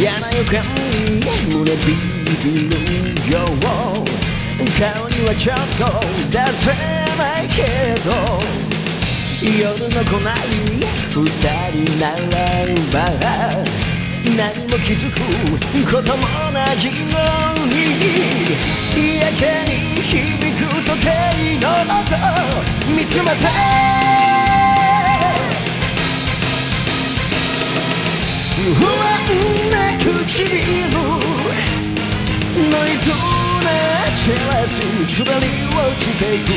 嫌な予感に胸ビビるよ顔にはちょっと出せないけど夜の来ない二人ならば何も気づくこともないのにやけに響く時計の音見つめて不安なチェラス滑り落ちていく言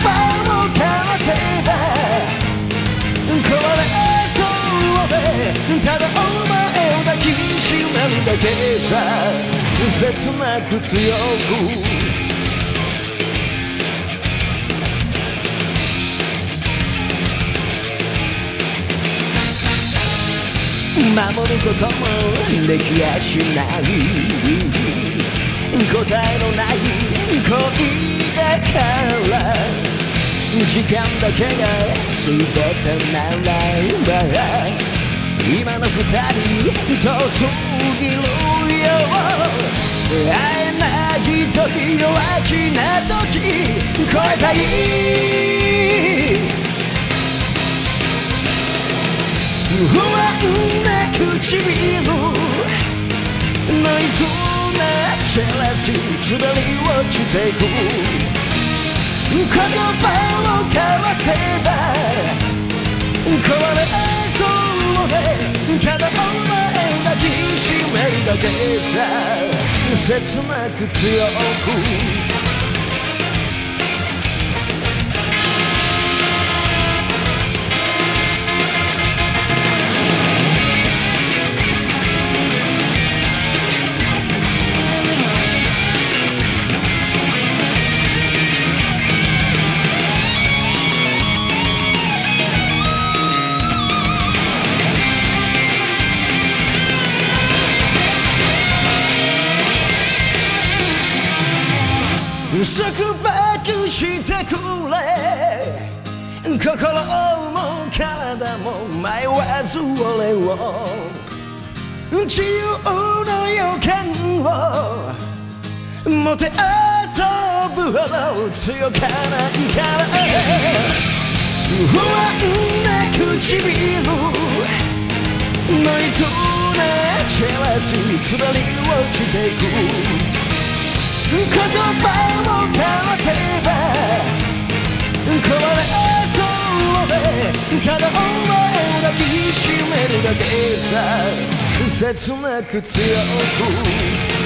葉を交わせば壊れそうでただお前を抱きしめるだけじゃ切なく強く守ることもできやしない。答えのない恋だから時間だけが全てならば今の二人と過ぎるよ会えない時弱気な時超えたい不安な唇滑り落ちていく。言葉を交わせば壊れそうでただお前抱きしめるだけじゃ切なく強く。してくれ。心も体も迷わず俺を自由の予感を。もてあそぶほど強かな。いから不安な唇ノイズなチェラス滑り落ちていく言葉を交わせばでただお前を抱きしめるだけさ。切なく強く